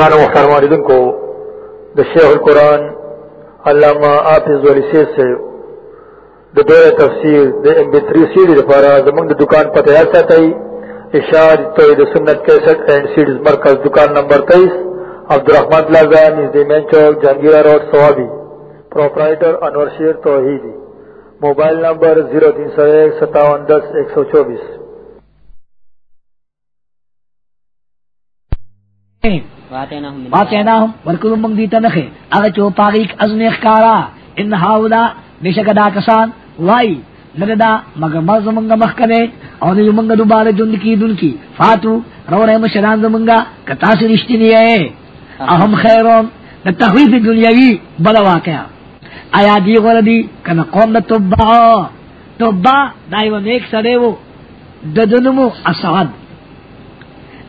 قرآن مختار مردن کو دا شیخ القرآن علامہ آفز والی سید سے دا دور تفسیر دا ام بی تری سیڈی دا پارا زمان دا دکان پتہ ایسا تئی اشاد توحید سنت کیسٹ اینڈ سیڈز مرکز، دکان نمبر تیئیس، عبدالرحمن پلازا نزد مین چوک جہانگیرہ روڈ سوابی پروپرائٹر انور شیر توحیدی موبائل نمبر زیرو تین سو ایک، ستاون دس، ایک سو چوبیس۔ واقعناهم ورکلو منگ دیتا نخے. اگا چو پاگیک ازم اخکارا ان ہاودا بیشک دا کسان وائی نگدا مگر مرز منگا مخکنے اور نیو منگا دوبار جند کی دن کی. فاتو رو رحم شران منگا کتاس رشتی نیئے اہم خیرون دا تحویف دنیاوی بلا واقعا آیا دی غردی کنا قوم دا تبا تبا دائیو نیک سرے وہ ددنمو اسعد.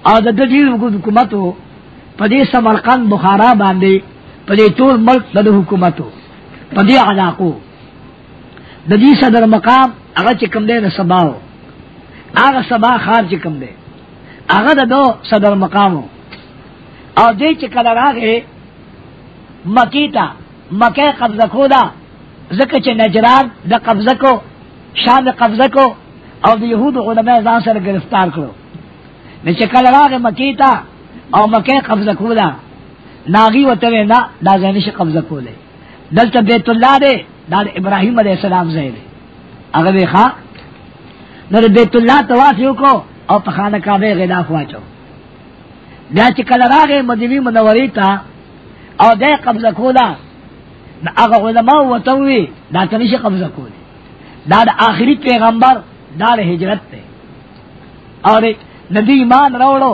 او د دې حکومتو پدې سمرقند بخارا باندې پدې ټول ملک د حکومتو پدې علاقو. د دې صدر مقام هغه چې کوم دی د سباو. هغه سبا خار چې کوم دی. هغه دو صدر مقامو. او دې چې کله راغې مکیتا مکه قبضه کودا زکه چې نجران د قبضه کو شان د قبضه کو، او د يهود علماء ځان سره گرفتار کړو. نہ چکل راغ مکیتا او مکے قبضہ کولا ناغی و توے نا دا زینش قبضہ کولے. دلتا بیت اللہ دے، دا ابراہیم علیہ السلام زیدے اگر بے خواہ نہ بیت اللہ توافیو کو، او پخانہ کعبے غدا خواچو دا چکل راغ مدینی منوری تا، او دے قبضہ کولا نہ اگر علماء و توی، دا تنش قبضہ کولے. دا دا آخری پیغمبر، دا ہجرت تے. اور ندی ایمان روڑو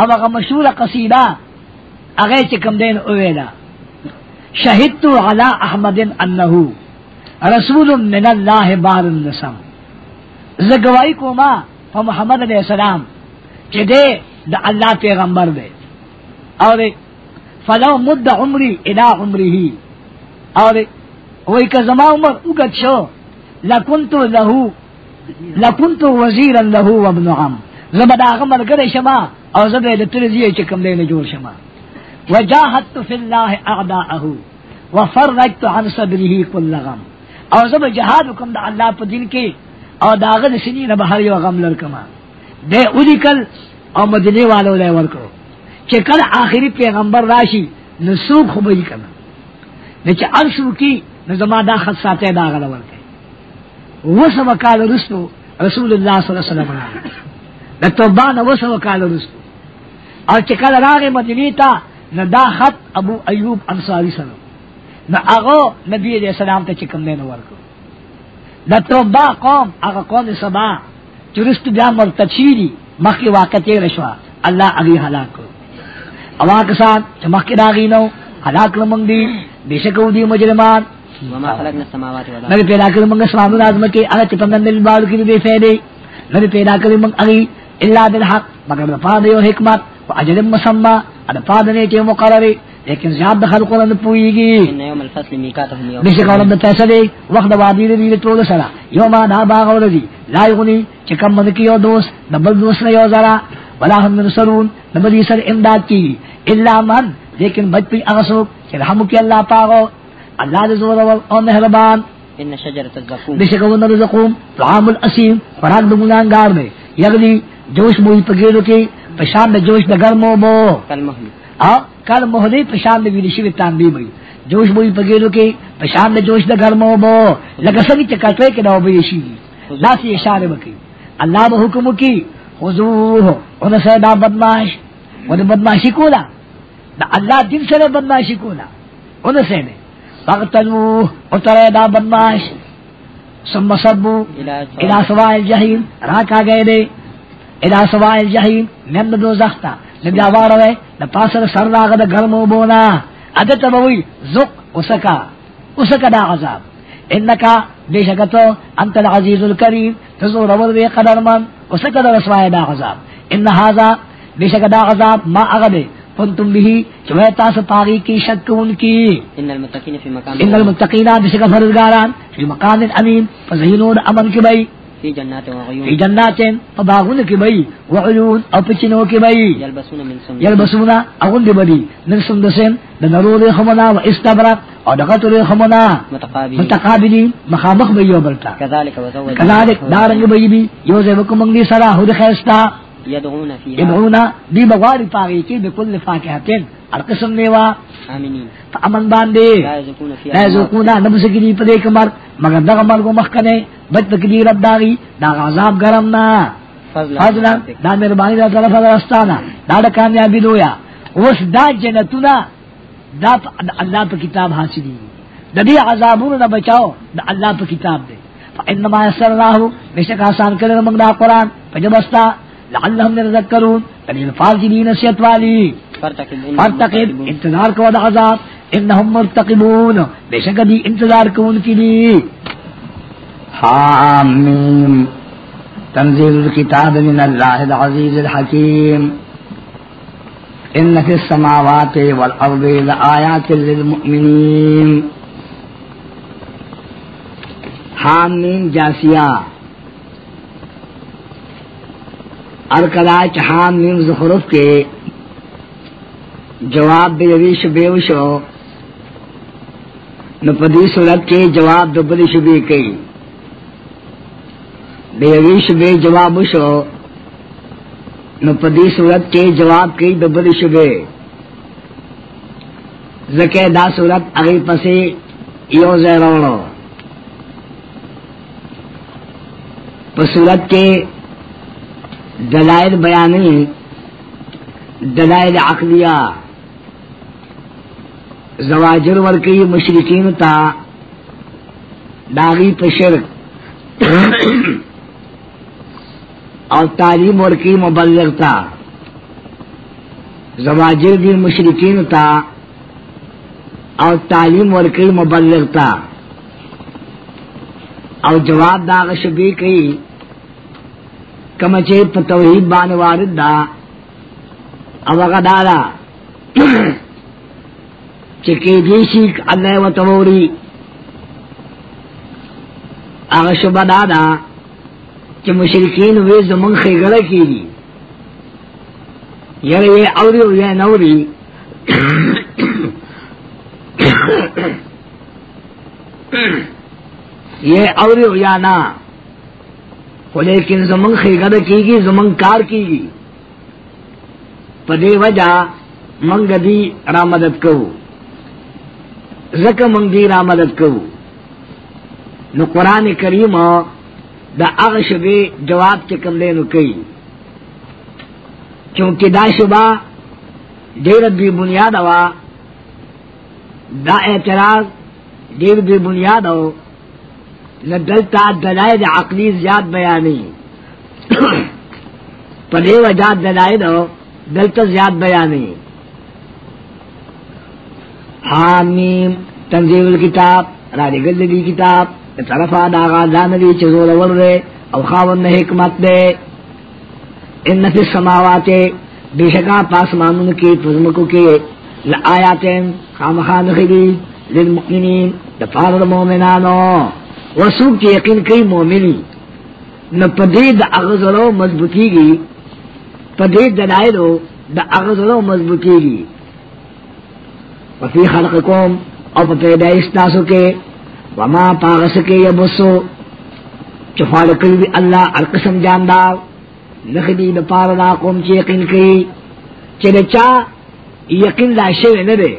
اب اگر مشہور قصیدہ اگے چکم دین اویلا شہدت علی احمد انہو رسول من اللہ بار النسم زگوائی کو ما محمد علیہ السلام کہ دے دا اللہ پیغمبر دے اور فلو مد عمری ادا عمری ہی اور وہی کا زما عمر اگت شو لکنتو لہو لکنتو وزیرا لہو وابن عم. زبدا غمر کرے شما او زب د ترزیه چې کوم دی نه جوړ شما وجاهدت فی الله اعداءه وفرجت عن صدره كل غم. او زب جهاد کوم د الله په دین کې، او داغه د سینې نه بهر یو غم لر کما دے اولیکل او مدینه والو له ورکو چې کله آخري پیغمبر راشي، نو سوق خو به کنا نه چې ارشو کی نو زما دا خط ساته دا غل ورکه وسو کال رسول رسول الله صلی الله علیه وسلم د توبه نو وسو کال رسو او چې کله راغی مدینه ته نو دا خط ابو ایوب انصاری سره نو هغه نبی علیہ السلام ته چې کوم نه ورکو. د توبه قوم هغه قوم سبا چرست بیا مرتد شیری مخی واقع تیر شوا. اللہ اگی حلاک کو اوا کسان چې مخی داغی نو حلاک لمنگ دی بیشکو دی مجرمان. نبی پیدا کر منگ اسلام لازم کے اگر چپندن دل بارو کی بے فیدے. نبی پیدا کر منگ اگی اللہ بالحق مگر دفاع دیو حکمت. و اجل مسمى ادفاع دنے کے مقرر لیکن زیاد خلق نہ پوئی گی يوم الفصل اولم تیسا دے وقت وادی دی ټول سره یو ما دا باغ ولدی لا یغنی چکم من کیو دوست دبل دوست نه یو زرا. ولا هم منصرون نبی سر امداد کی الا من لیکن بچ پی اغسو کہ رحم کی اللہ پاغو اللہ دے زور او مہربان ان شجرة الزقوم؟ بشک ون رزقوم طعام الاسیم خوراک د گناہگار میں یغلی جوش بوئی پگیرو کی پشان جوش د گرمو او کل محلی پشان د ویلی شوی تانبی بئی. جوش بوئی پگیرو کی پشان د جوش د گرمو بو. لگا سنگی چکٹوے کے دو بئی شی. لا سی اشارے بکی. اللہ با حکم کی خضوح ان سے دا بدماش ان بدماشی کولا؟ دا اللہ دن سے بدماشی کولا؟ ان سے نے. فقتلوه اترے دا بدماش ثم صبو الى سواء الجحیم راکا گئے دے الى سواء الجحیم من دو زختا نبی آوار ہوئے دا پاسر سر راغ دا گرمو بونا. عدت بوئی زق اسکا اسکا دا عذاب. انکا بے شکتو انت العزیز الکریم. تزور ور بے قدر من. اسکا دا رسوائے دا عذاب. ان هذا بے شک دا عذاب ما اغدے کنتم بھی چوے تاس پاگی کی شک ان کی ان المتقين في مقام ان المتقین بشک فرزگاران. فی مقام امین فزینون امن کی بئی في جنات فی وعيون جناتین فباغون کی بئی وعیون او پچنو کی بئی يلبسون من سندس یلبسونا اغن دی بری من سندسین دنرو دی خمنا و استبرق او دغتو دی خمنا متقابلین. مخامخ بئی و بلتا كذلك وزوجناهم کذالک دارنگ بئی بی یوزے بکم منگی سرا حد خیستا يدعون فيها. ادعونا دی بغاری پاگی کی بکل فاکہتین القسم نیوا آمنين. فامن باندے لا یذوقونا نبس کی پدے کمر. مگر دغ مرگ و مخکنے. بچ تکدی رب داغی. دا عذاب گرمنا فضلا. دا مہربانی دا طرف رستانا دا دا کامیابی دویا. اس دا جنتنا دا اللہ پا کتاب حاصلی دا دی عذابون دا بچاؤ. دا اللہ پا کتاب دے. فإنما یسر اللہ بے شک آسان کرے منگ دا قرآن. فجبستا لعلہم نرذکرون تنی الفاظ کی دی نصیت والی۔ مرتقبون. انتظار کو دا عذاب انہم مرتقبون۔ بے شک دی انتظار کو ان کی دی حامیم تنزيل الكتاب من الله العزيز الحكيم إن في السماوات والأرض لآيات للمؤمنين حامیم جاسیہ۔ ارکلا چہام میم زخرف کے جواب بے ویش بے وشو نپدی صورت کے جواب دبلی شبی کئی۔ بے ویش بے جواب وشو نپدی صورت کے جواب کی دبلی شبے زکے دا صورت اگی پسی یو زیرونو صورت کے دلائل بیانی دلائل عقلیہ۔ زواجر ورکی مشرقین تا داغی پشرک اور تعلیم ورکی مبلغ تا۔ زواجر دی مشرقین تا اور تعلیم ورکی مبلغ تا۔ اور جواب داغ شبی کئی کمچے پا توحید بان وارد دا۔ او اغا چکی دیشی اللہ و توری۔ اغا شبا دادا چی مشرکین وی زمان خیگڑا کی دی یعنی یہ اوری و یہ نوری۔ یہ اوری و یا نا لیکن زمن خیغد کی گی زمن کار کی گی۔ پدے وجہ منگ دی را مدد کو زک منگ دی را مدد کو نو قرآن کریم دا اغش بے جواب چکم دے نو کئی چونکہ دا شبہ دیر بھی بنیاد ہوا دا اعتراض دیر بھی بنیاد ہو نہ دلتا، دلائل عقلی زیاد بیانی پدے وجہ دلائل ہو، دلتا زیاد بیانی حامیم، تنزیل الکتاب، راج گلدی کتاب طرفا داغا داندی چزول ورے او خاون حکمت دے. ان فی السماوات، بے شکا پاسمانون کی پزمکو کے لآیاتین خامخان خیلی للمؤمنین، دفار المومنانو وسوک کی یقین کئی مومنی. نہ پدی دا اغزرو مضبوطی گی پدی دلائلو دا اغزرو مضبوطی گی وفی خلقکم او پا پیدائش تاسو کے. وما پاغس کے یبسو چفال قلبی اللہ القسم جاندار. نخدی دا پار دا قوم چی یقین کئی. چلے چا یقین لا شوی ندے.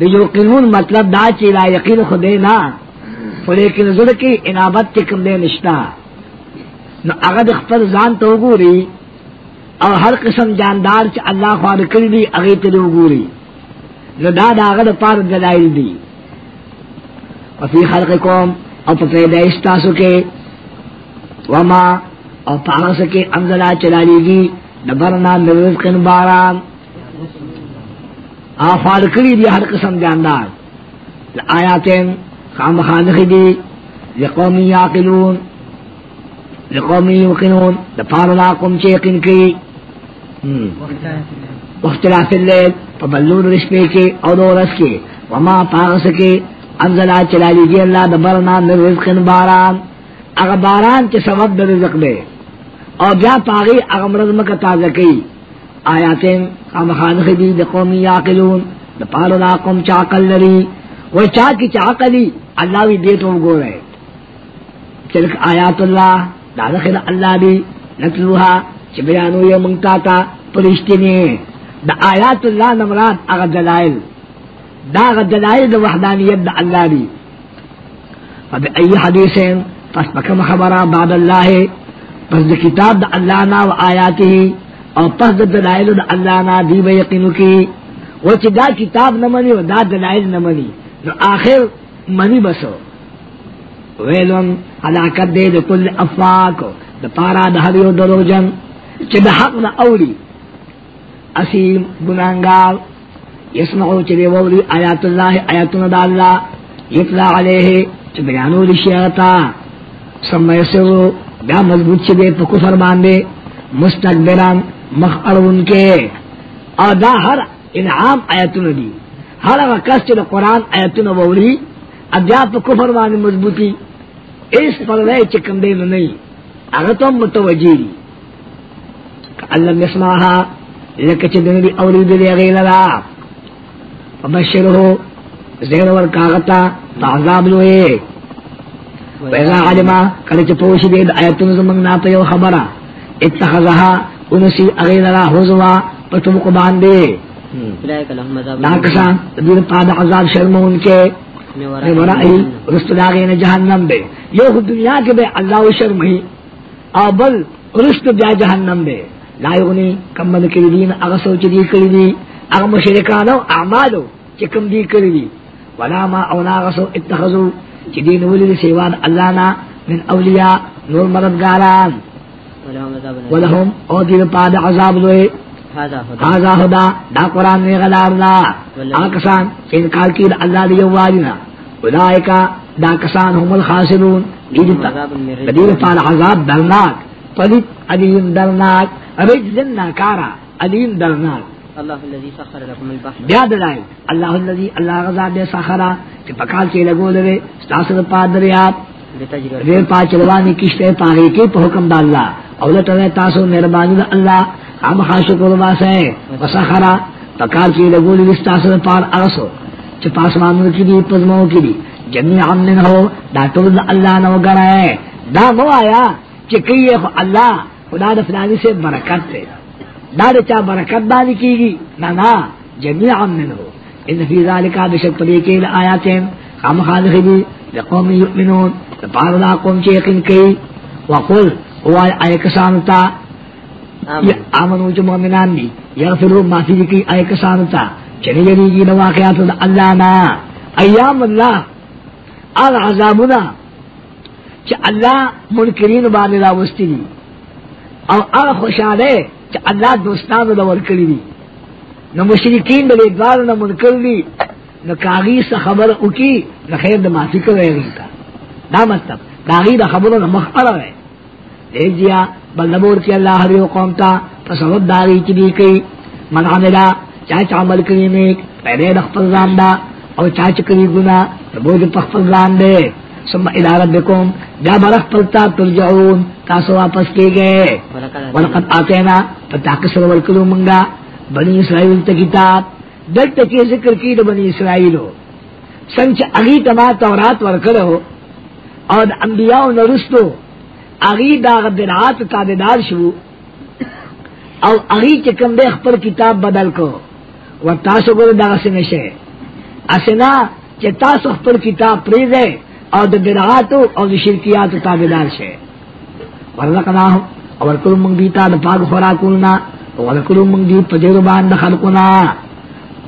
دا یقینون مطلب دا چی لا یقین خودے نا. لیکن زړه کې انابت کې کوم دی نشتا۔ نو هغه د خپل ځان ته وګوري او هر قسم جاندار چې الله خو کړی دی هغه ته وګوري نو دا دا هغه د پاره دلایل دي او په خلقکم او په پیدایش تاسو کې وما او پاس کې انزلا چلالیږي دبرنا نرزقن باران۔ آفاد کړی دی هر قسم جاندار۔ آیاتین خام خانخ دی لقومی یاقلون لقومی یوقنون دپار لاقم چیقن کی. اختلاف اللیل فبلون رشپے کے اور دورس کے وما پاغس کے انزلا چلا لیجی اللہ دبرنا من رزق باران. اگر باران کے سبب در رزق دے. اور بیا پاگی اگر مرزم کا تازہ کی. آیاتیں ہم خانخی دی قومی یاقلون دا پالو دا قوم چاقل لری. وہ چاہ کی چاقلی اللہ بھی دے دیتوں گو رہے۔ تلک آیات اللہ دا دخل اللہ بھی نتلوها چی بیانو یہ منگتا تا پرشتی نے۔ دا آیات اللہ نمرات اغا دلائل دا اغا دلائل دا وحدانیت دا اللہ بھی۔ فبی ای حدیثین، پس بکم خبرہ بعد اللہ پس دا کتاب دا اللہ نا و آیاتی اور پس دا دلائل دا اللہ نا دی بے یقینو کی۔ وہ چی دا کتاب نمانی و دا دلائل نمانی نو آخر منی بسو. ویلون حلاکت دے دا کل افاق. دا پارا دا حریو درو جن. چی دا حق دا اولی. اسیم گنانگار یسمعو چی دے وولی آیات اللہ آیاتنا دا اللہ. یطلع علیہ، چی بیانو دی شیعتا. سم یسرو بیا مضبوط چی دے پا کفر باندے. مستقبران مخ ارون کے. اور دا ہر انعام آیاتنا دی. ہر اگر کس چی قرآن آیاتنا وولی اب کفر باندے مضبوطی۔ اس پر رہے چکم دے نہیں اگر تم متوجی دی۔ اللہ مسماہا لکچ دن دی اولی دی غیل را۔ فبشر ہو زیر ور کاغتا فعذاب لوئے۔ ویزا علما، کلچ پوشی دے دا آیتون زمان ناتا یو خبرا۔ اتخذها انسی اغیل را حوزوا پتم قبان دے۔ ناکسان دین پاد عذاب شرمون کے من ورائی رست داغین جہنم دے۔ یو خود دنیا کے بے اللہ شرم ہی۔ بل رست بیا جہنم دے۔ لا یغنی کری دین اغا سوچ دی کری دی اغا مشرکانو اعمالو چکم دی کری دی ولا ما اونا اغا سو اتخذو چی دین ولی سیوان اللہ نا من اولیاء نور أليم. ولهم او دین پاد عذاب دوئے۔ هذا هدا دا قرآن نے غلارنا آکسان انکار کی دا اللہ دی واجنا اولائکا دا کسان هم الخاسرون. دیدتا عذاب من رجل. دیر پال عذاب درناک پلیت علیم درناک رجزن ناکارا علیم درناک الله الذي سخر لكم البحر. بیا دلائل. اللہ اللذی اللہ غزا دے سخرا. چی پکال کے لگو لے ستاسر پا دریاب لتجري جی ریل پا چلوانی کشتے پاگی کے پا حکم دا اللہ۔ اولت رہے تاسو مہربانی دا اللہ۔ ہم خاشق علماس ہے وسخرا پکال کے لگو لے ستاسر پار ارسو چی پاسمانو کی دی پزمو کی دی جمعی عملن ہو، دا طول دا اللہ نو گرائے دا مو آیا چی کئی خو اللہ۔ خدا دا فلانی سے برکت دے۔ دا دا چا برکت بانی کی گی۔ نا نا جمعی عملن ہو۔ ان فی ذالکا بشک پلیکی لآیاتیں خام خالقی دی لقوم یؤمنون۔ لپار دا قوم چی یقین کئی وقل ہوا آئے کسانتا آمن. آمنو جو مومنان دی یغفرو معافی دی کی آئے کسانتا چلی جلی کی نواقعات دا اللہ نا ایام اللہ آغا عذابنا چا اللہ منکرین بانے راوستی دی او آغا خوشحالے چا اللہ دوستان دا ورکلی دی۔ نو مشرکین دا دوار نو منکر دی نو کاغی سا خبر اکی نو خیر دا معافی کرے گیتا دا مطلب. کاغی دا خبر نو مخبر ہے دیکھ دیا بلدبور کی اللہ ہر یو قوم تا تصور داغی چی دی کئی. من عملا چاچ عمل کری نیک پہلے دخپل زان دا، او چاچ کری گنا بوجھ پخپل زان دے. ثم الى ربکم، جا برخ پلتا ترجعون، تاسو واپس کے گئے. ولقد ولقد آتینا فتاکسر ورکلو منگا. بنی اسرائیل تا کتاب. دلتا کی ذکر کی دا بنی اسرائیلو. سنچ اگی تما تورات ورکلو اور دا انبیاء نرستو اگی دا بدعات تابدار شو او اگی چکم دے خپل کتاب بدل کو و تاسو گو دا سنشے اسنا چه تاسو خپل کتاب پریزے او دا بدعاتو او دا شرکیاتو تابدار شے ورزقناهم ورکلو منگ دیتا دا پاک خوراکولنا ورکلو منگ دیت پجربان دا خلقنا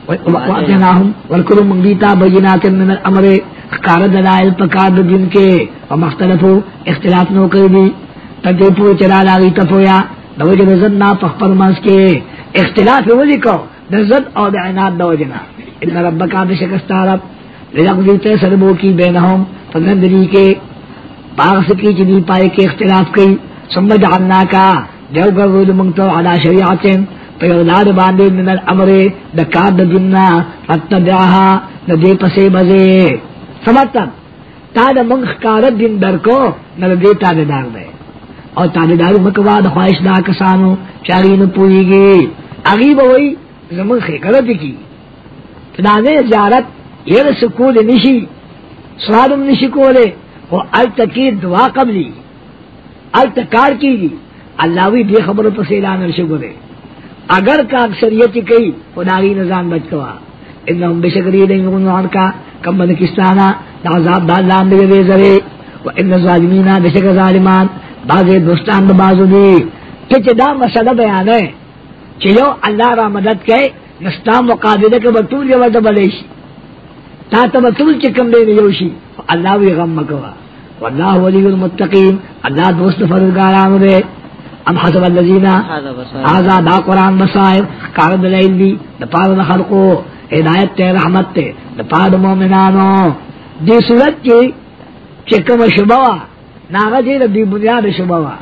واتناهم منگ دیتا بجنات من الامر خکار دلائل پکار دا جن کے ومختلفو اختلاف نو کر دی۔ تدے پو چرا لاغی تپویا دا وجہ دا زد نا پخپر ماس کے اختلاف ولی کو۔ دا زد او دا عناد دا وجنا ان ربکا بشکستا رب۔ رزق دیتے سربو کی بینہم۔ فنندری کے باغ سکی چی پائے کے اختلاف کی۔ ثم جعلنا کا جو گرود منگتو علا شریعتیں پیغلاد باندے من الامر دکار دا جنہ فتبعها ندے پسے بزے۔ سمتب تا دا منگ خکارت دن در کو نر دے تابے دار دے۔ اور تابے دار مکوا دا خواہش دا کسانو، چاگی نو پوئی گی۔ اغیب ہوئی زمن خیکرت کی۔ تدانے زیارت یہ سکول نشی سوالم نشی کولے۔ وہ التکی دعا قبلی۔ التکار کی گی۔ اللہ بھی بے خبر پر سیلان رشگو دے۔ اگر کا اکثریت کئی خداغی نظام بچ کوا انہم بشکری دیں گنوان کا کم من کستانا دا عذاب دا اللہ اندر دے زرے و ان ظالمین بشکر ظالمان بازے دوستان بازو دی۔ کچھ دا مسئلہ بیان ہے چیو اللہ را مدد کئے نستام مقابلہ کے بطول یو دا بلیشی تا تا بطول چکم دے نیوشی اللہ وی غم مکوا واللہ ولی المتقین اللہ دوست فرزگارانو دے۔ ام حسب اللذین آزا دا قرآن بسائر کار دلائل دی دا پار دا خلقو۔ ہدایت تے رحمت تے۔ دا مومنانو، دی صورت کی چکم شبوا ناغا جی دی بنیاد شبوا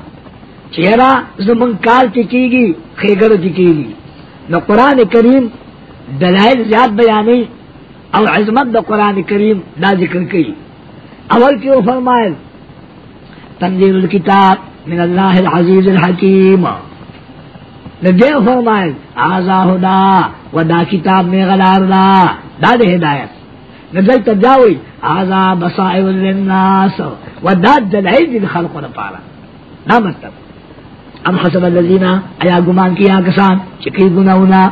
چیرا زمن کال چکی گی خیگر چکی گی نو قرآن کریم دلائل زیاد بیانی او عظمت دا قرآن کریم دا ذکر کی۔ اول کی وہ فرمائل؟ تنزیل الکتاب من اللہ العزیز الحکیم۔ ندے فرمائل آزا ہدا و دا کتاب میں غلار دا. دا دے ہدایت۔ ندل تجاوی آزا بصائر للناس و دا دلائل دل خلق و پارا دا مطلب۔ ام حسب اللذین، ایا گمان کیا کسان چکی گناونا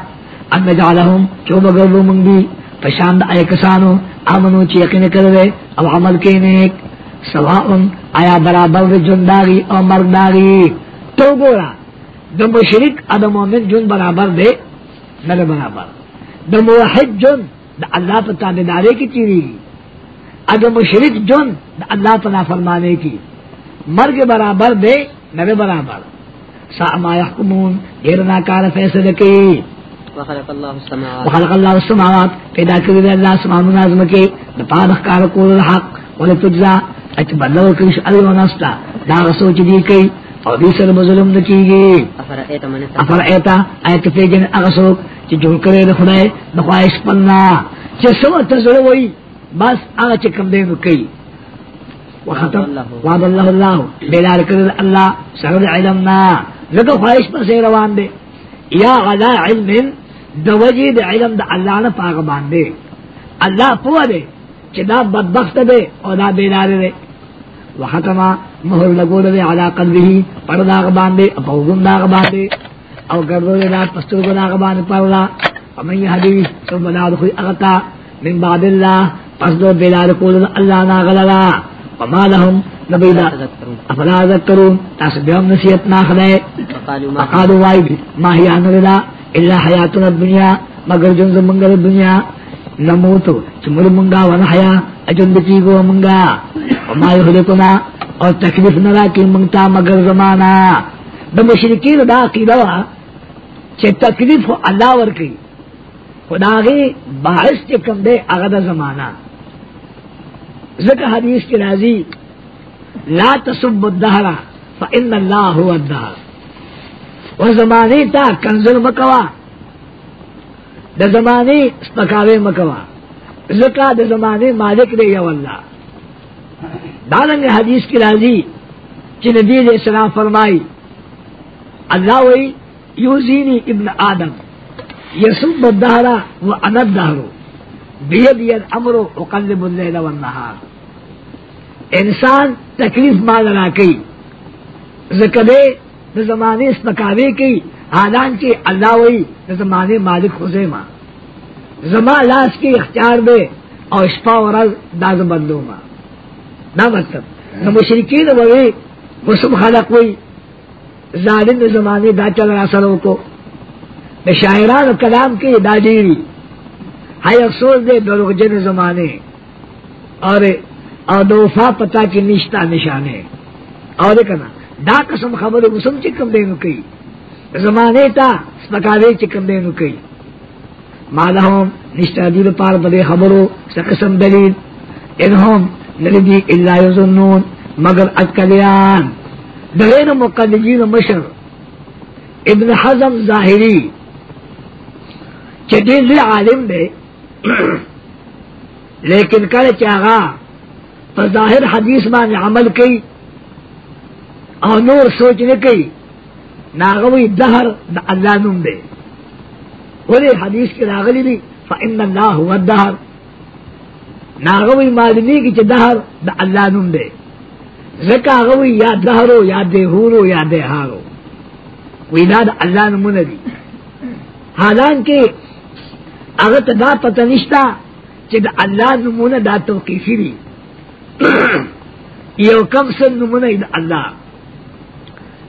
ان نجعلہم چو بگرلو منگ دی۔ پشاند اے کسانو، آمنو چی یقین کروے او عمل کے نیک۔ سواءن آیا برابر دے جن داغی او مرگ داغی تو گورا دا مشرک ادم مومن جن برابر دے نہ برابر. دا موحد جن دا اللہ پر تابدارے کی چیری. ادم مشرک جن دا اللہ پر نافرمانے کی. مرگ برابر دے نہ برابر. سا ما یحکمون دیر ناکار فیصلے کی. وخلق اللہ السماوات. پیدا کری دے اللہ سمان نازم کے دپاد اخکار کول الحق ولی تجزا اچ بدلو کرش و نستا. دا غسوچ دی کئی اور دی سر بظلم نکی گی افر ایتا ایت فیجن اغسوک چی جوڑ کرے دا خدای دا خواہش پننا۔ چی سوا تزر وئی بس آغا چی کم دینو کئی۔ وختم وعد اللہ اللہ بیلار کرد اللہ سرد علمنا لگا خواہش پر سے روان دے۔ یا غلا علم دا وجی دا علم دا اللہ نا پاک باندے۔ اللہ پوا دے چی دا بدبخت دے او دا بیلار دے۔ وختما مہر لگو دے علا قلبی پر داغ باندے اپوگن داغ باندے، او گردو دے دا پستر کو داغ باندے پر پرلا ومن یهدی ثم لا دخل اغتا، من بعد اللہ، پس دو بیلار کو دے اللہ نا غللا۔ وما لهم نبینا تذكرون افلا ذکرون، تاس بیوم نصیحت نا خدای وقالوا ما وائی ما ہی آن للا الا حیاتنا الدنیا، مگر جن منگل دنیا نموتو، چمر منگا ونحیا اجن بچی گو منگا۔ وما یخلقنا اور تکلیف نرا کی منگتا مگر زمانا دا مشرکین دا عقیدہ وا چه تکلیف ہو اللہ ورکی خدا غی باعث چه کم دے اغد زمانہ۔ ذکر حدیث کی راضی، لا تسب الدہر فإن اللہ هو الدہر و زمانے تا کنزل مکوا، دا زمانے سپکاوے مکوا۔ ذکر دا زمانے مالک دے یو اللہ۔ دارنگ حدیث کی راضی چی نبی علیہ السلام فرمائی، اللہ وی یوزینی ابن آدم یسب الدہر و انا الدہر بیدی الامر اقلب اللیل والنہار انسان تکلیف مال را کئی زکدے دا زمانے اسپکاوے کی حالان کے اللہ وی زمانے مالک خوزے ماں زما لاس کی اختیار دے اور اشپا ورز داز بندو ماں نا مطلب. نہ مشرقین وی مسلم خلق وی ظالم زمانے دا چل رہا سروں کو. دا شاعران و کلام کی دا دیری. ہائی افسوس دے دروغ جن زمانے. اور اور دوفا پتا کی نشتا نشانے. اور کنا دا قسم خبر مسم چکم دینو کئی. زمانے تا سپکاوے چکم دینو کئی. مالہم نشتا دیر پار بدے خبرو سقسم دلیل. انہم نردی اللہ یظنون مگر اکلیان دغین مقلدین مشر. ابن حزم ظاہری چدین لی عالم دے لیکن کل چاگا پر ظاہر حدیث مان عمل کئی اور نور سوچنے کئی ناغوی دہر دا اللہ نم دے ولی حدیث کی راغلی دی فإن اللہ هو الدہر ناغوی معلومی کی چھ دہر دا اللہ نم دے۔ زکا غوی یا دہرو، یا دیہورو یا دیہارو وی دا دا اللہ نمون دی۔ حالانکہ اگر دا پتہ نشتا چھ دا اللہ نمون دا توقیفی دی۔ یو کم سن نمون دا اللہ۔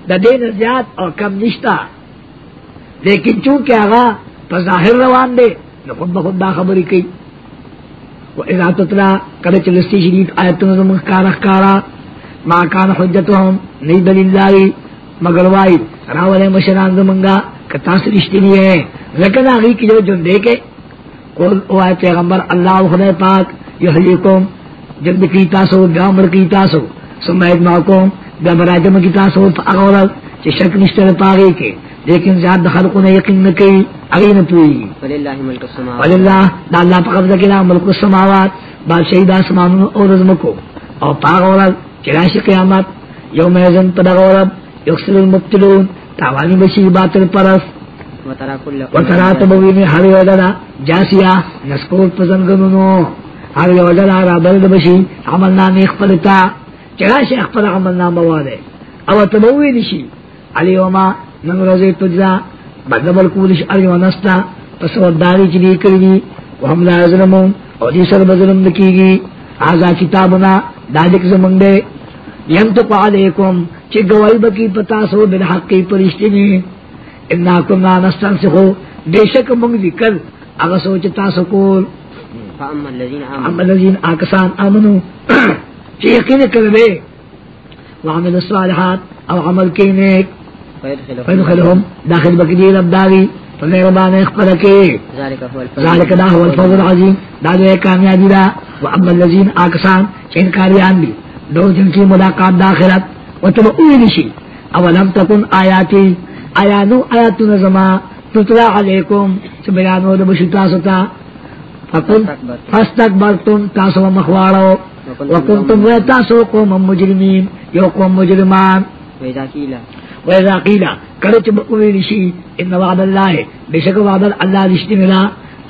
دا دین زیاد اور کم نشتا۔ لیکن چونکہ آغا پا ظاہر روان دے، نو خود بخود دا خبری کئی۔ و اذا تطلا کلچ لستی شریف آیتون زمان کارا کارا ما کان حجتهم نئی دلیل لائی مگر وائی راولے مشران زمانگا کتاس رشتی لیے لیکن آگی کی جو جن دیکھے قول او آئے پیغمبر اللہ و خدای پاک یحلیکم جلد کی تاسو بیامر کی تاسو سمید معکوم بیامراجم کی تاسو پا چی شک نشتر پاگی کے لیکن زیاد خلقوں نے یقین نکی اگی نپوئی وللہ ملک السماوات۔ وللہ دا اللہ پا قبضہ کلا ملک السماوات۔ بادشاہی دا سمانون اور رزمکو اور پاگ عورت چراش قیامت یوم ازن پدغ عورت یکسر المبتلون تاوانی بشی باطل پرس وترا تبوینی ہر یودلا جاسیا نسکور پزنگنونو ہر یودلا را بلد بشی عمل نامی اخپلتا چراش اخپل عمل نام بوادے۔ او تبوینی شی علیوما نن رضی تجزا بدبل کولش اریو نستا پس وداری چلی کردی وهم لا ظلمون او دی سر بظلم دکیگی آزا کتابنا دادک زمنگے ینتق علیکم چی گوائی بکی پتاسو بالحق کی پرشتنی انا کننا نستنسخو بے شک منگ ذکر اگا سوچ تاسو کول. اما الذین آکسان آمنو چی یقین کردے وعمل الصالحات او عمل کی نیک فیدخلهم داخل بکی دیل ابداری فمیربان اخبر کے ذالک دا هو الفضل العظیم دا دے کامیابی دا واما الذین آکسان چینکاریان دی دو جن کی ملاقات داخلت و تب اوینشی اولم تکن آیاتی آیانو آیاتو نظما تطلع علیکم چبیانو دا بشتا ستا فکن فاستکبرتم تاسو مخوارو وکنتم و تاسو قوم مجرمین یو قوم مجرمان. وإذا قيل وإذا قيل کرچ بقوی نشی ان وعد اللہ بشک وعد اللہ رشتی ملا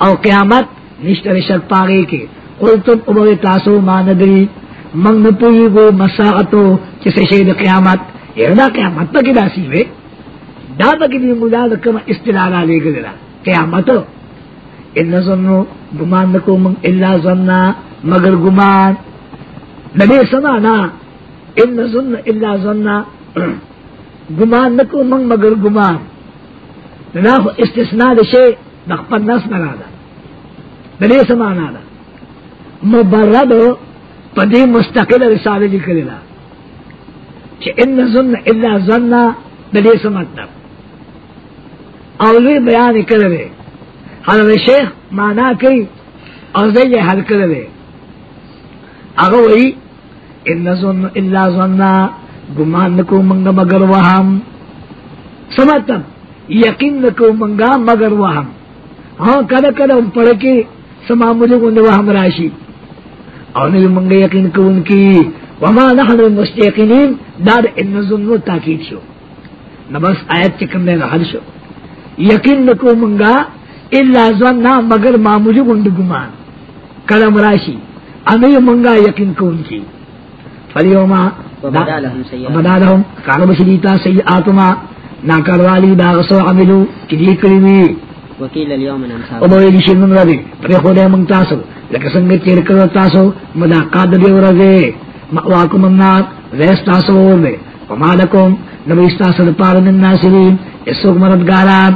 او قیامت نشتر شک پاگے کے۔ قلتم ابوی تاسو ما ندری من نپوئی گو مساعتو چسے شید قیامت۔ اردا قیامت پا کدا سیوے دا پا کی کدی ملا دکم استلالا لے گللا قیامتو۔ ان ظنو، گمان نکو من الا ظننا، مگر گمان۔ نبی سمانا، ان ظن الا ظننا۔ گمان نکو منگ مگر گمان. نہ استثناء دشے نخپن نس نرادا بلے سمانا دا مبرد پدی مستقل رسالہ لکھ دا چھ ان ظن الا ظن بلے سمطلب اولوی بیان کر رہے حضرت شیخ مانا کئی، اور زی حل کر رہے اگو وہی، ان ظن الا ظن گمان نکو منگا مگر وہم. سمتم یقین نکو منگا مگر وہم. ہاں کدا کدا ہم پڑھ کے سما مجھے کو وہم راشی. اور نبی منگا یقین کو ان کی، وما نحن المستيقنين دار ان ظن تاکید شو. نہ بس آیت چکم دے حل شو. یقین نکو منگا، الا ظن مگر معمولی گند گمان. کلم راشی. امی منگا یقین کو ان کی. فلیوما بدا لهم کار بشریتا سیئاتما ناکار والی دا غصو عملو. چلی کریمی وقيل اليوم ننساكم او بوئی شرمن ربی پر خودے منگ تاسو. لکه سنگ تیر کرو تاسو. ملاقات دیو رزے مأواکم النار. ریس تاسو اور دے وما لکم. نبی استاسو دپار من ناصرین. اسوک مردگاران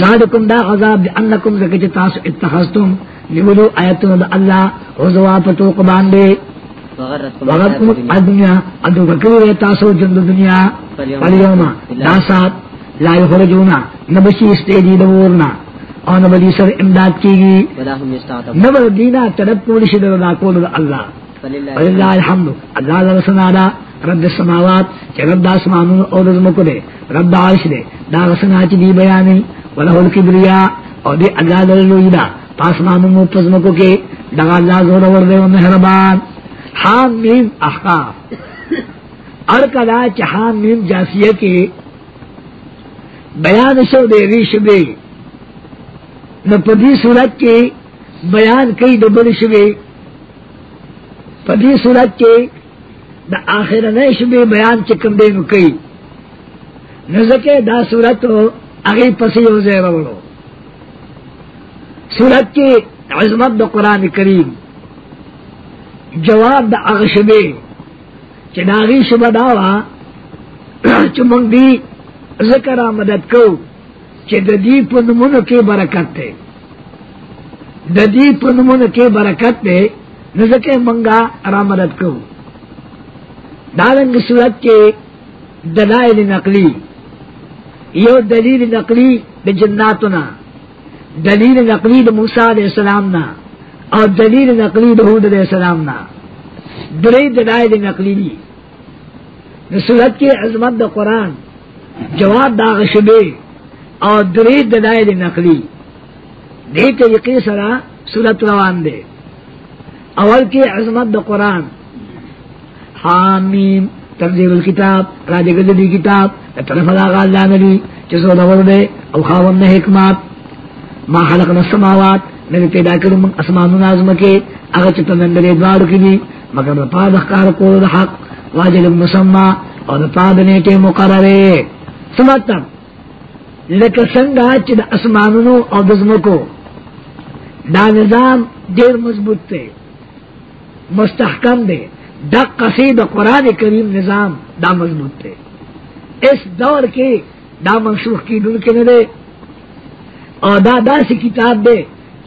ذالکم دا عذاب بأنکم زکج تاسو اتخذتم. نیولو آیتون دا اللہ حضوا پتو قبان دے وغرتكم وغرکم الحياة الدنيا. الدنیا ادو بکوی تاسو جند دنیا فالیوما دا سات لا یخرجونا نبشی استیدی دورنا. اور نبدی سر امداد کی گی ولا هم يستعتبون. نبر دینا طلب کول شد دا کول دا اللہ. فلله وللہ الحمد. اللہ لرسنا دا رب السماوات. چه رب دا اسمانون اور رزمکو دے رب دا عرش دے. دا رسنا چی دی بیانی. ولہو الکبریا. اور دے اللہ لرلوی دا پاسمانون پزمکو کے. دغا اللہ زور ورده و مہربان. حام میم احقاف. ارکلا چ حام میم جاسیه کې بیان شو دے ریشبے نو پدی صورت کے بیان کئی دبل شبے پدی صورت کے دا آخر نئے شبے بیان چکم دے نو کئی. نزکے دا صورت اگی پسی ہو زیر روڑو صورت کی عظمت دا قرآن کریم. جواب دا اغشبے چناغی شبہ داوا چمنگ دی ذکر مدد کو چې د دې په برکت ده د دې په نمونه کې برکت ده نو ځکه مونږه را مدد کو دارنګ صورت کې دلائل نقلی۔ یو دلیل نقلی د جناتنا دلیل نقلی د موسی علیہ السلام نا او دلیل نقلی د هود علیہ السلام نا. درې دلائل نقلی دي د صورت عظمت د قران جواب داغ شبے اور درید دلائل نقلی. دے طریقے سرا صورت روان دے. اول کی عظمت دا قرآن. حامیم، تنزیل الكتاب راجع گزدی کتاب طرف داغا اللہ نبی چسو دور دے، او خاون حکمات ما خلقنا السماوات میں پیدا کروں من اسمان نازم کے اگر چتا نندر ادوار کی دی مگر پا دخکار کو دا حق واجل مسمع اور پا دنیٹے مقررے سمطلب لکه څنګه چې د اسمانونو او د ځمکو دا نظام ډیر مضبوط دی، مستحکم دی. دا قصید قرآن کریم نظام دا مضبوط دی. اس دور کې دا منسوخ کی دن کے نہ اور دا دا سی کتاب دے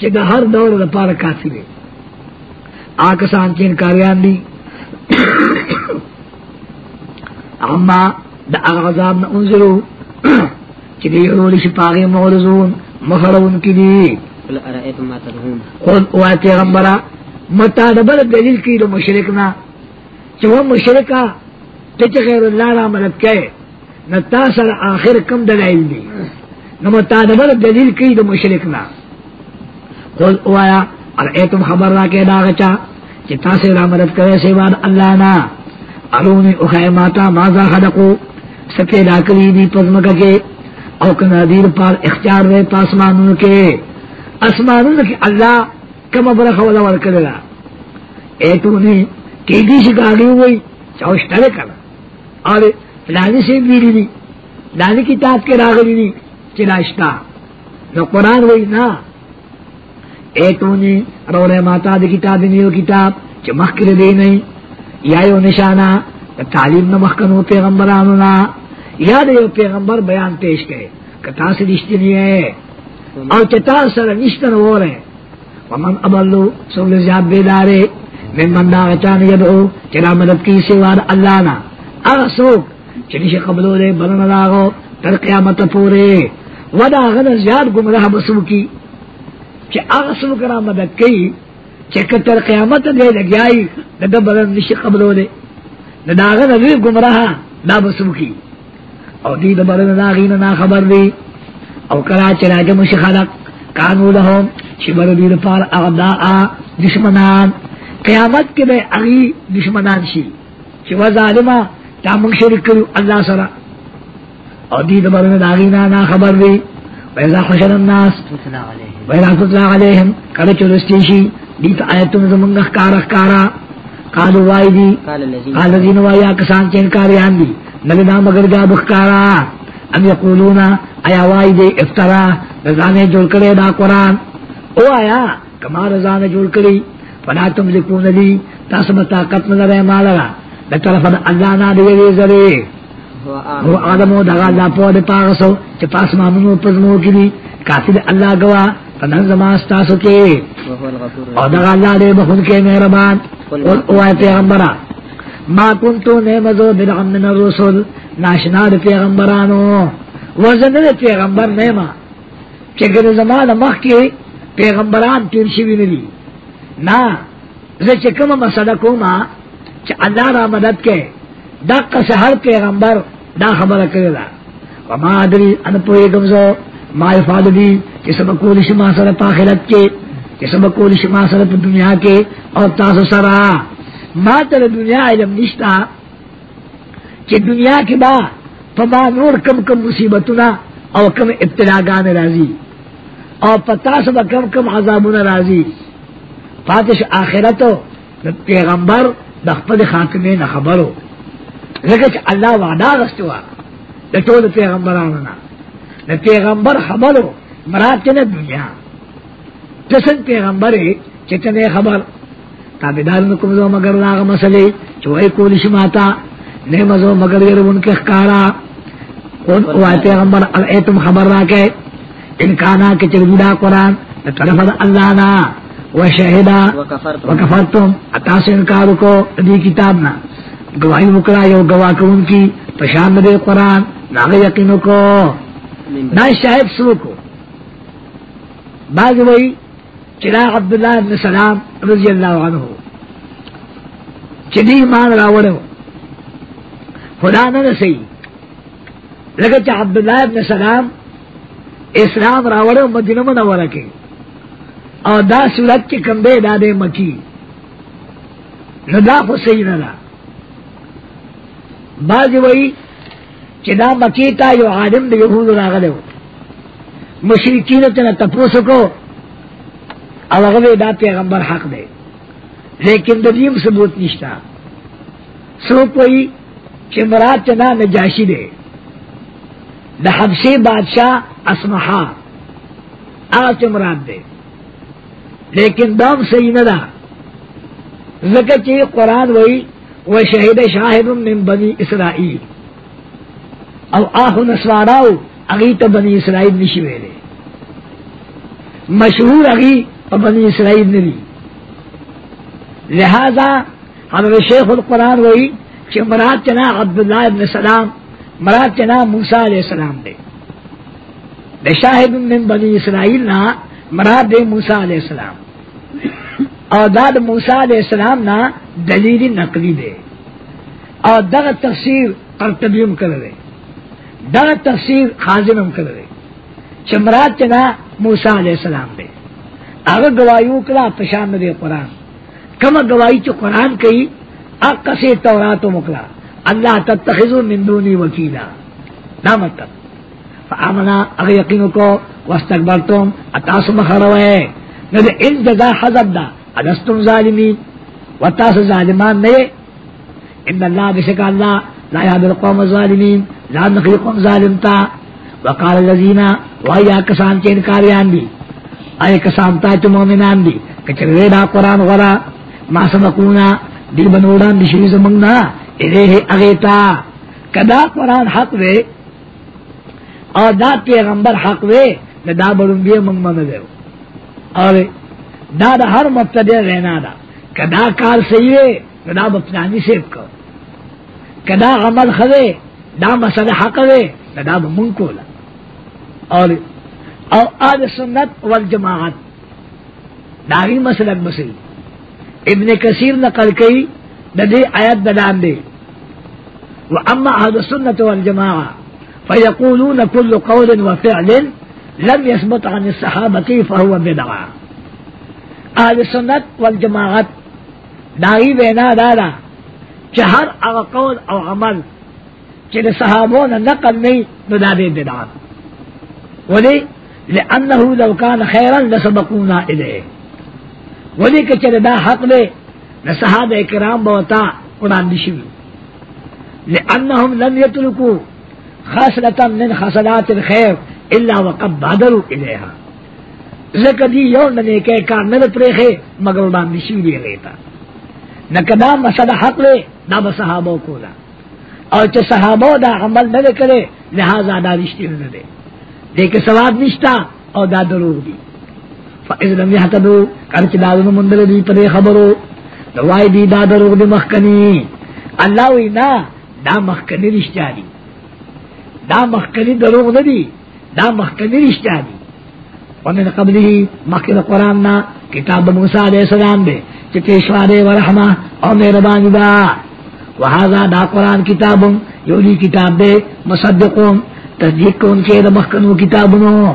د هر دور لپاره کافی دی آکسان چین کاریان دی۔ اما دا اغذاب نا انزلو۔ دی رولی شپاغی مغرزون مخرون کی دی۔ قل ارائیتم ما اوائے پیغمبرا متادبر دلیل کی دو مشرکنا چی وہ مشرکا تچ غیر اللہ را مدد کئے نتا سر آخر کم دلائل دی۔ نو متادبر دلیل کی دو مشرکنا خود اوائے ارائیتم خبر را کے داغچا چی تاسی را مدد کرے سیوان اللہ نا۔ ارونی اخائے ماتا مازا خدقو سپے ڈاکری دی پزمکا کے۔ او کنا دیر پار اختیار وے پاسمانون کے۔ اسمانون کے اللہ کم برخ والا ورکللا ایتو نے تیدی شکاگی ہوئی چاوشترے کنا اور فلانی سے بیری دی دانی کتاب کے راغلی دی چلاشتا نو قرآن وئی نا ایتو نے رولے ماتا دی کتاب نیو کتاب چمخ کر دی نہیں یا یو نشانہ تعلیم نہ مخکنو پیغمبرانو نا یاد پیغمبر بیان پیش کرے کتا سے رشتے نہیں ہے اور چتا سر نشتن ہو رہے. ومن ابلو سول زیاد بیدارے من من غچان یدعو چرا مدد کی سوار اللہ نا اغا سوک چنیش قبلو دے بلن لاغو تر قیامت پورے. ودا غن زیاد گمراہ بسو کی چی اغا سوک مدد کی چکر تر قیامت دے لگیائی دا بلن نش قبلو دے۔ دا غن وی گمراہ دا بسو کی۔ او دی دا بلن نا خبر دی۔ او کرا چرا جمش خلق، کانو لهم شبر دی دا پار اغداء دشمنان۔ قیامت کے بے اغی دشمنان شی۔ شوا ظالمہ تا منگ شرک کرو اللہ سرا۔ او دی دا بلن نا خبر دی۔ ویزا خشن الناس ویزا تطلع علیہم کرا چلستیشی دیت آیتون زمنگخ کارخ کارا قالو وائی دی؟ قال الذين قال الذين وایا کسان چین کاریان دی۔ نلنا مگر جا بخکارا ام یقولونا آیا وائی دی؟ افترا رضانے جوڑ کرے دا قرآن۔ او آیا کما رضانے جوڑ کری؟ فلا تم لکون لی تاسم طاقت نظر مالا۔ لطرف اللہ نا دیوی زرے۔ آدمو دغا اللہ پود پاغسو چی پاس مامنو پزمو کی دی کافی دی اللہ گوا فنن کے۔ اور دغا اللہ دے بخون کے مہربان۔ قل ما کنتو من الرسول ناشنا دے پیغمبرانو۔ وزن دے پیغمبر زمان مخ کے پیغمبران تیر شوی ندی۔ نا زی چکم مسئلہ کوما چ اللہ را مدد کے۔ دق سے ہر پیغمبر دا خبر کرے دا وما ادری ان پوئے گمزو ما افاد دی کہ سب شما سر پاخرت کے کہ سب کو شما سر پا دنیا کے اور تاسو سرا ما تر دنیا علم نشتا کہ دنیا کے با پما نور کم کم مصیبتنا او کم ابتلاگان راضی اور پتا سب کم کم عذابنا راضی فاتش آخرتو پیغمبر دخپد خاتمے نہ خبرو. لیکن اللہ وعدہ رستوا. لٹول پیغمبراننا نہ پیغمبر خبرو مراد چنے دنیا. پسند پیغمبر چتنے خبر. تابدار نکم دو مگر لاغ مسئلے. چوئے کولش ماتا نے مزو مگر یر ان کے اوائے پیغمبر ارائیتم خبر راکے انکانا کے چرگیدہ قرآن. طرف اللہ نا. و شہدا وكفرتم وکفرتم. اتا سے انکار کو. دی کتاب نا. گواہی مکرا یو گواہ کو ان کی؟ پشان دے قرآن ناغ یقین کو۔ نہ شاہد سو کو بعض وہی چرا عبداللہ ابن سلام رضی اللہ عنہ۔ چدی مان راوڑو خدا نہ سی لگا چا عبداللہ ابن سلام اسلام راوڑو مدینہ منورہ کے۔ اور دا صورت کے کمبے دادے مکی۔ ندا حسین اللہ بعض وہی چدا مکی تا یو عالم دے یہود راغلے ہو. مشرکین تنا تپوس کو، او اغوی دا پیغمبر حق دے. لیکن دیم ثبوت نشتا. سو کوئی چمرات چنا نجاشی دے. دا حبشی بادشاہ اسمحا. آ چمرات دے. لیکن دام صحیح نہ دا ذکر چی قرآن وئی و شہید شاہد من بنی اسرائیل. او آہو نسواراو، اگی تا بنی اسرائیل نشی ویلے. مشہور اگی پا بنی اسرائیل نلی لہذا حضرت شیخ القرآن وئی کہ مراد چنا عبداللہ ابن سلام، مراد چنا موسیٰ علیہ السلام دے. دے شاہد من بنی اسرائیل نا مراد دے موسیٰ علیہ السلام. اور داد موسیٰ علیہ السلام نا دلیل نقلی دے۔ اور دغ تفسیر قرطبیم کر دے دغ تفسیر خازنم کر دے چمرات چنا موسیٰ علیہ السلام دے۔ اگر گواہیوں کلا پشان دے قرآن۔ کم گواہی چو قرآن کئی اقا سے تورات و مکلا۔ اللہ تتخذو من دونی وکیلا۔ نا مطلب۔ فآمنا، اگر یقینو کو واستکبرتم اتاسو مخروے نہ ان جزا حضب دا ادستم ظالمین۔ وتاس ظالمان نئے ان اللہ بشک اللہ لا یاد القوم الظالمین لا نخی قوم ظالم تا وقال الذین وہی کسان کے انکاریان دی آئے کسان تا چو مومنان دی کچر ویدا قرآن غرا ما سبقونا دی بنوڑان دی شریز منگنا الیہ اغیتا کدا قرآن حق وے اور دا پیغمبر حق وے دا بڑھن بھی منگ من دے اور دا دا ہر مبتدی رہنا دا کدا کار صحیح ہے نہ دا بپنانی سیب کو. کدا عمل خدے دا مسئلہ حق وے نہ دا بمنگ کو لا اور اور آل سنت والجماعت داغی مسلک مسل ابن کثیر نقل کئی ددے آیت دلان دے. واما اهل السنه والجماعه فيقولون كل قول وفعل لم يثبت عن الصحابه فهو بدعه اهل السنت والجماعت داغی بینا دادا چہر اغا قول او عمل چل صحابون نقل نہیں ندادے بدعات ولی لأنه لو كان خيرا لسبقونا إليه ولی کہ چل دا حق دے نصحابہ کرام بوتا، قرآن دشوی لأنهم لم يتركوا خاصلة من خاصلات الخير إلا وقد بادروا إليها ذکر دی یو ننے کے کار نہ پریخے مگر بان نشی دی لیتا نہ کدا مسئلہ حق لے، نہ صحابوں کو لا اور چ صحابوں دا عمل نہ کرے، لہذا دا رشتے نہ دے۔ دیکھ ثواب نشتا اور دا دروغ دی۔ فإذ لم يهتدوا کرچ دا مندر دی پدے خبرو۔ دوائی دی دا دروغ دی مخکنی۔ اللہ وی نا، دا مخکنی رشتہ دی۔ دا مخکنی دروغ نہ دی، دا مخکنی رشتہ دی۔ ومن قبله مخکل قرآن نا، کتاب موسیٰ علیہ السلام دے۔ دے ورحمہ اور مہربانی دا وہذا دا قرآن کتاب یولی کتاب دے مصدقون تصدیق کو ان کے مخکنو کتابنو۔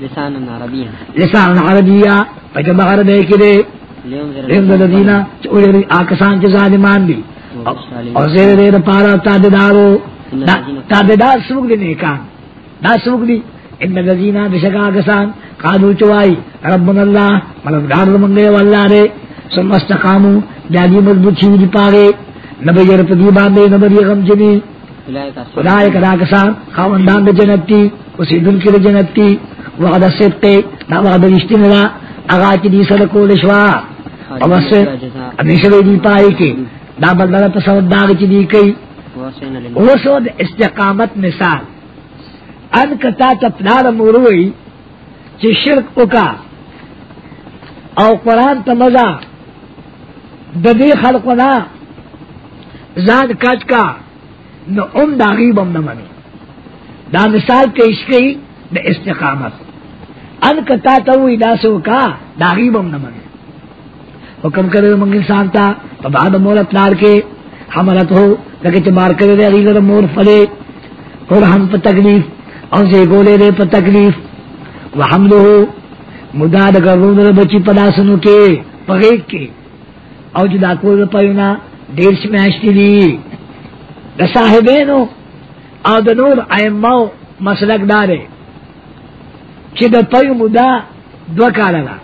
لسانا عربيا لسان عربیہ پجب کرے الذین چوری آکسان چ ظالمان دی۔ اور زیر دیر پارا تابدارو۔ تابدار سمک دی نیکان۔ دا سمک دی۔ ان الذین بشک آکسان قالو چوائی ربنا اللہ مددگار منگے واللہ رے ثم استقامو جاگی مضبوط چیو دی پارے نبی جرپ دی باندے نبی غم جنی خدای کدا کسان خاوندان د جنت تی اسی دن کی د جنت تی وعدہ صدق دا وعدہ رشتہ نلا اغا چ دی صدقو لشوا او بس ہمیشہ دی پائی کے دا بلدہ تصور داغ چ دی کئی ووصينا لله. وہ سو د استقامت مثال. ان کتا تپنار موروئی چ شرک اکا او قرآن تا مزا. د دې خلقنا ځان کټ کا، نو ام دا غیبم نہ منی دا مثال پیش کی دا استقامت. ان کتا تو دا کا دا غیبم نہ منی حکم کرے منگ انسان تا تو بعد مولت لار کے حملت ہو لگے چمار کرے دے اگلی مور فلے اور ہم پہ تکلیف اور سے گولے دے پہ تکلیف وہ حمل ہو مداد کر رو بچی پدا سنو کے پغیق کے او جدا کول پیونا دیر شمیشتی دی. دا صاحبینو او دا نور ایمو مسلک دارے، چی دا پیو مدا دو کالا دا.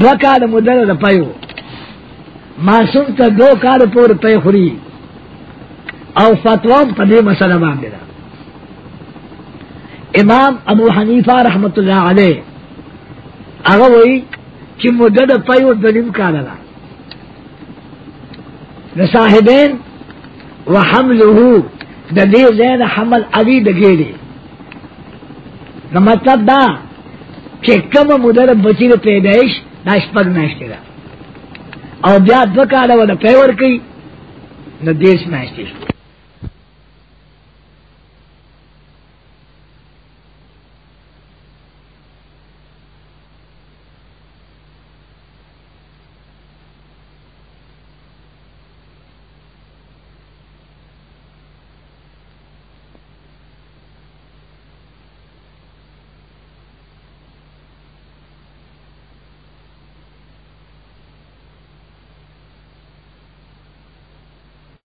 دو کالا مدا دا پیو معصوم تا دو کالا پور پی خوری. او فتوام پا دی مسئلہ باندے دا. امام ابو حنیفہ رحمت اللہ علیہ، اگا وئی چی مدد پیو دنیم کالا دا دا. صاحبین و حملہو دا دی زین حمل علی دا گیری دا مطلب دا چی کم مدد بچی دا پیدایش دا شپگ میشتی دا. او بیا دو کالا و دا پیور کئی دا دیش میشتی شو